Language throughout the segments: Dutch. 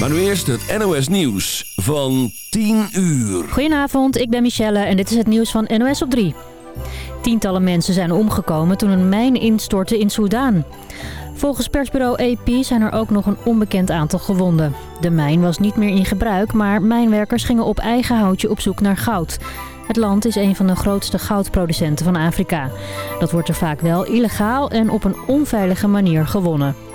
Maar nu eerst het NOS Nieuws van 10 uur. Goedenavond, ik ben Michelle en dit is het nieuws van NOS op 3. Tientallen mensen zijn omgekomen toen een mijn instortte in Soudaan. Volgens persbureau AP zijn er ook nog een onbekend aantal gewonden. De mijn was niet meer in gebruik, maar mijnwerkers gingen op eigen houtje op zoek naar goud. Het land is een van de grootste goudproducenten van Afrika. Dat wordt er vaak wel illegaal en op een onveilige manier gewonnen.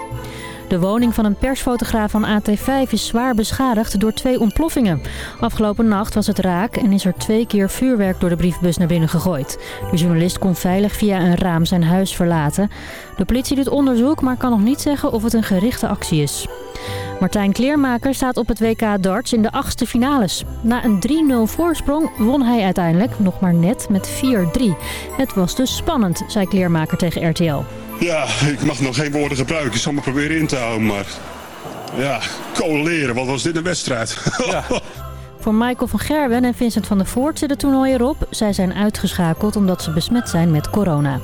De woning van een persfotograaf van AT5 is zwaar beschadigd door twee ontploffingen. Afgelopen nacht was het raak en is er twee keer vuurwerk door de briefbus naar binnen gegooid. De journalist kon veilig via een raam zijn huis verlaten. De politie doet onderzoek, maar kan nog niet zeggen of het een gerichte actie is. Martijn Kleermaker staat op het WK darts in de achtste finales. Na een 3-0 voorsprong won hij uiteindelijk nog maar net met 4-3. Het was dus spannend, zei Kleermaker tegen RTL. Ja, ik mag nog geen woorden gebruiken. Ik zal me proberen in te houden, maar... Ja, coleren, wat was dit een wedstrijd. Ja. Voor Michael van Gerwen en Vincent van der Voort zit het toernooi erop. Zij zijn uitgeschakeld omdat ze besmet zijn met corona.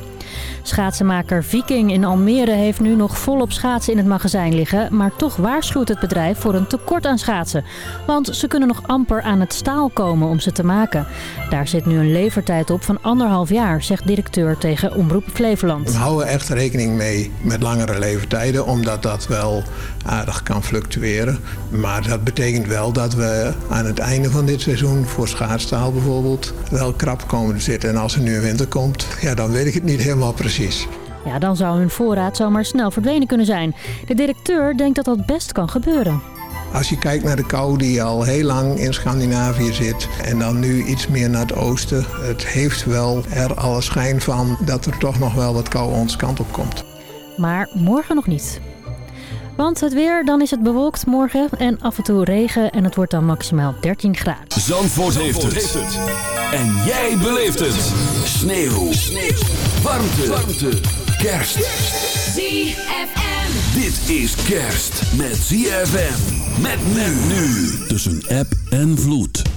Schaatsenmaker Viking in Almere heeft nu nog volop schaatsen in het magazijn liggen. Maar toch waarschuwt het bedrijf voor een tekort aan schaatsen. Want ze kunnen nog amper aan het staal komen om ze te maken. Daar zit nu een levertijd op van anderhalf jaar, zegt directeur tegen Omroep Flevoland. We houden echt rekening mee met langere levertijden, omdat dat wel aardig kan fluctueren. Maar dat betekent wel dat we aan het einde van dit seizoen voor schaatstaal bijvoorbeeld wel krap komen te zitten. En als er nu een winter komt, ja, dan weet ik het niet helemaal precies. Ja, dan zou hun voorraad zomaar snel verdwenen kunnen zijn. De directeur denkt dat dat best kan gebeuren. Als je kijkt naar de kou die al heel lang in Scandinavië zit en dan nu iets meer naar het oosten. Het heeft wel er alle schijn van dat er toch nog wel wat kou ons kant op komt. Maar morgen nog niet. Want het weer, dan is het bewolkt morgen en af en toe regen en het wordt dan maximaal 13 graden. Zandvoort, heeft, het. En jij beleeft het. Sneeuw. Sneeuw. Warmte. Warmte. Kerst. ZFM. Dit is kerst met ZFM. Met men nu. Tussen app en vloed.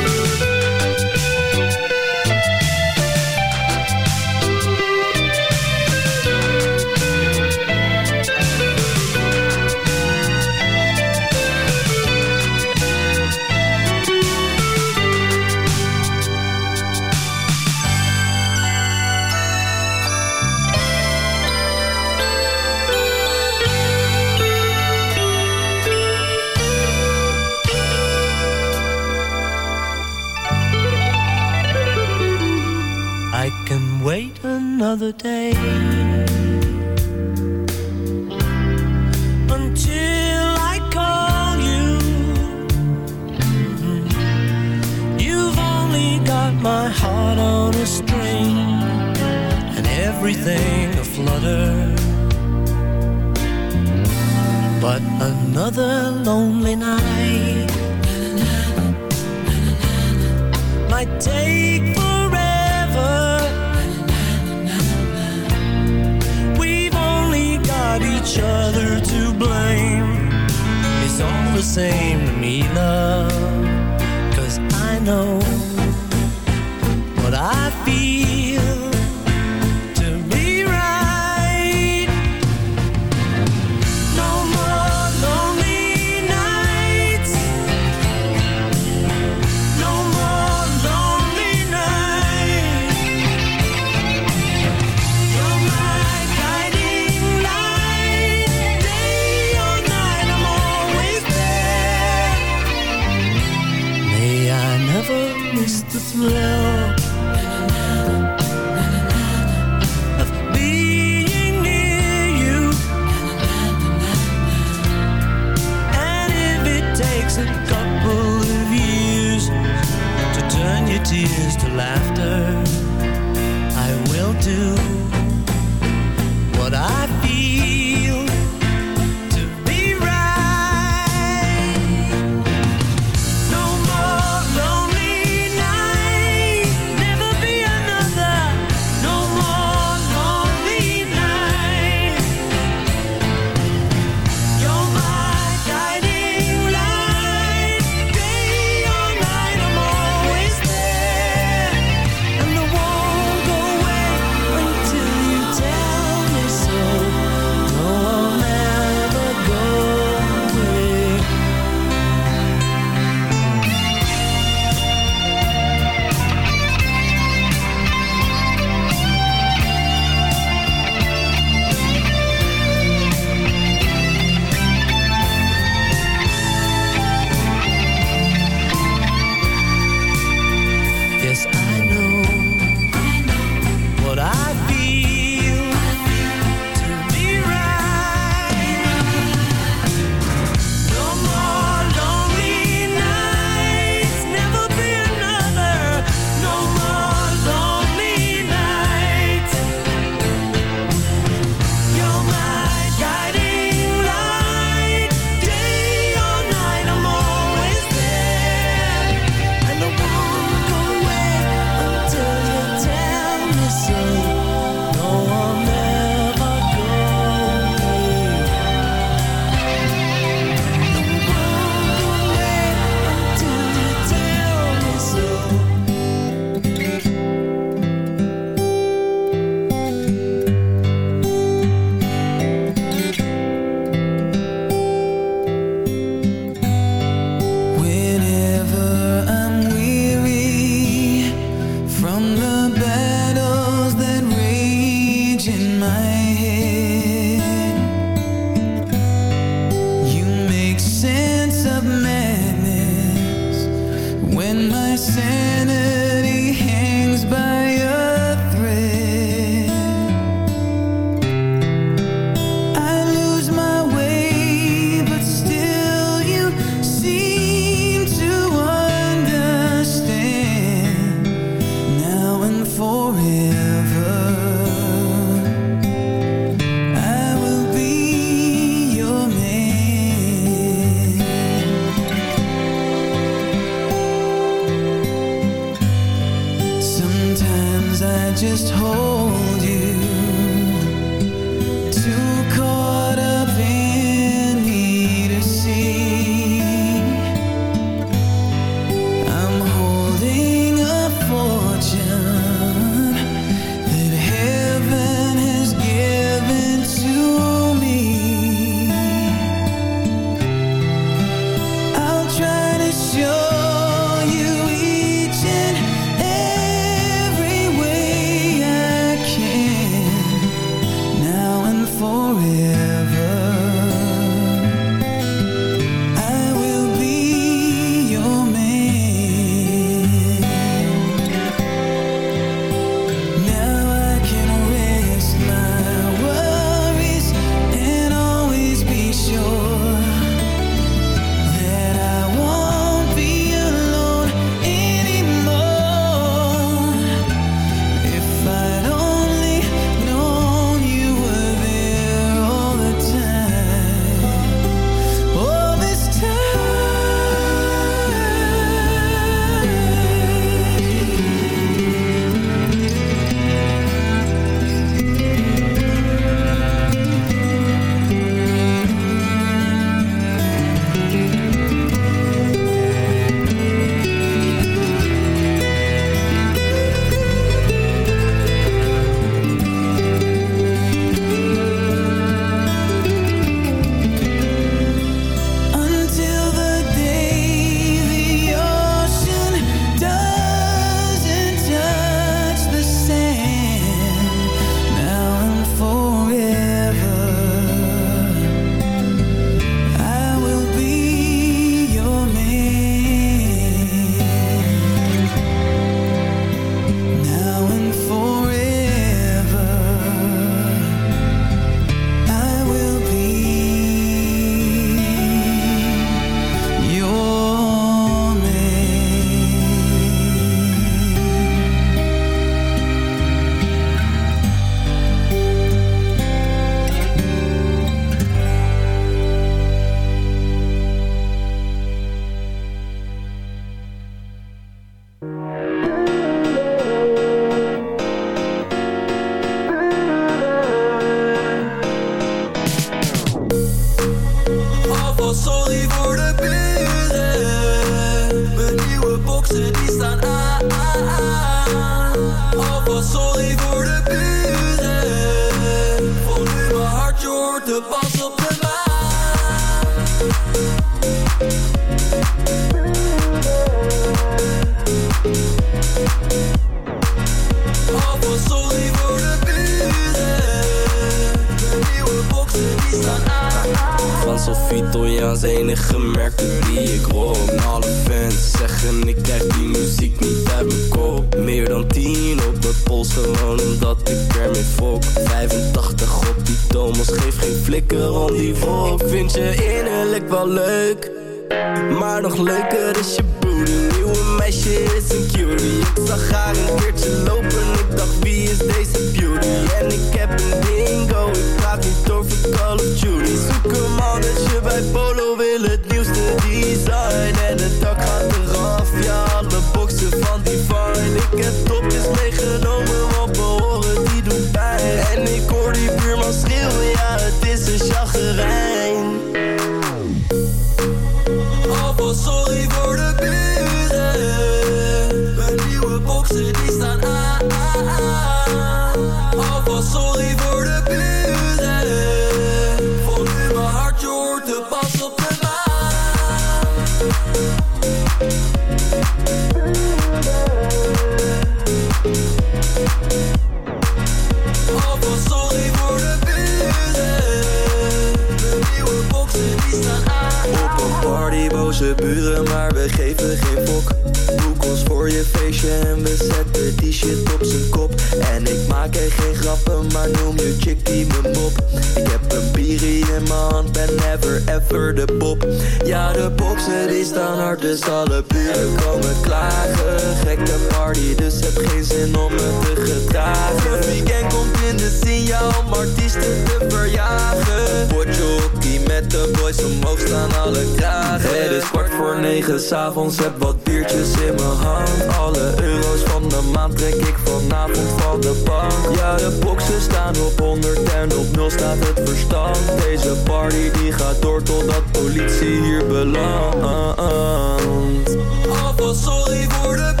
s'avonds heb wat biertjes in mijn hand. Alle euro's van de maand trek ik vanavond van de bank. Ja, de boxen staan op 100 en op 0 staat het verstand. Deze party die gaat door totdat politie hier belandt. Ah, ah. Alvast sorry voor de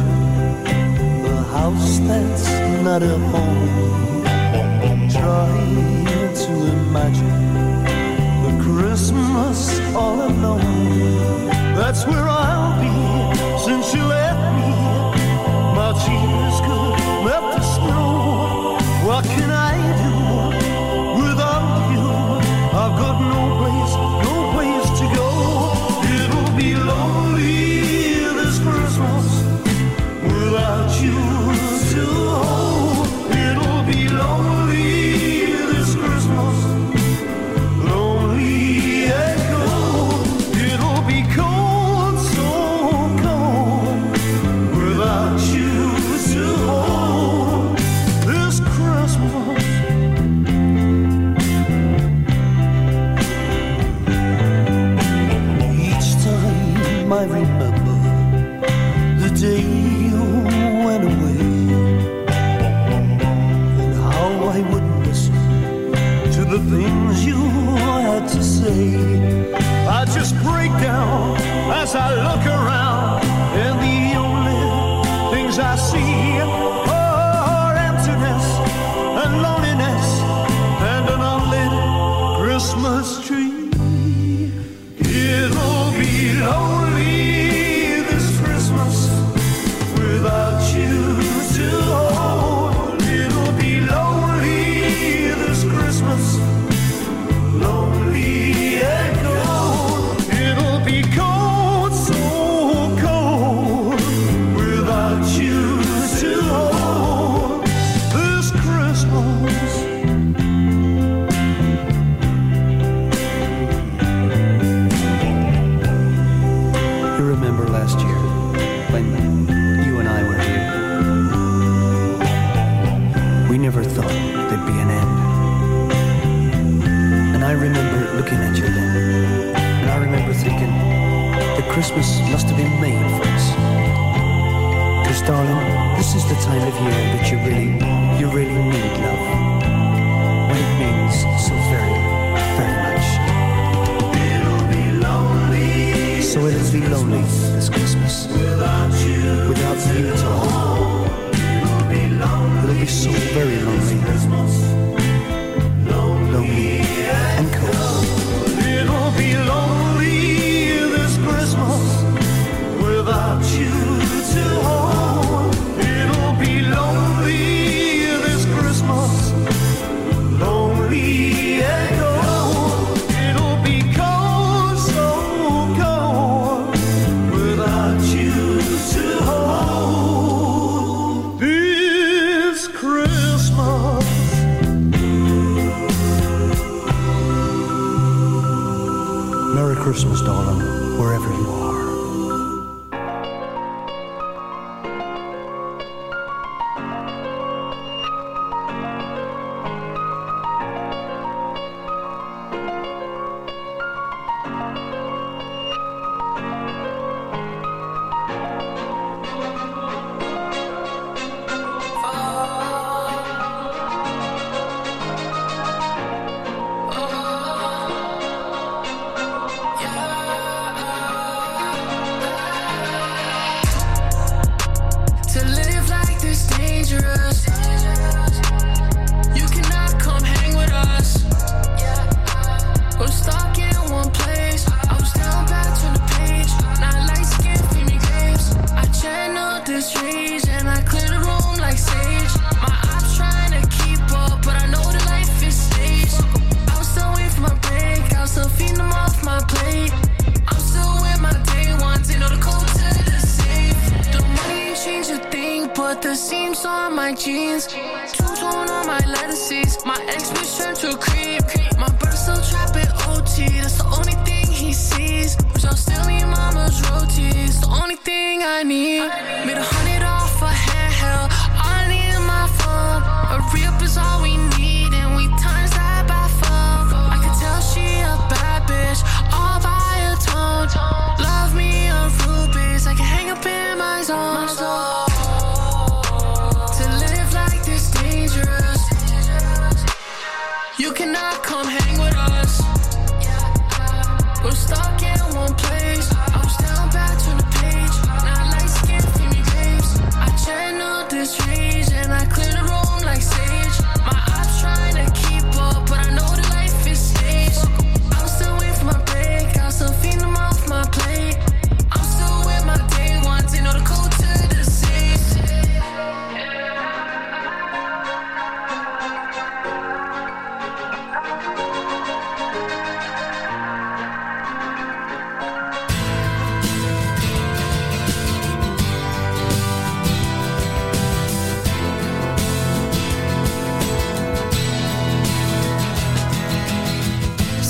imagine a house that's not a home. Try to imagine the Christmas all alone. That's where I'll be.